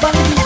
Bang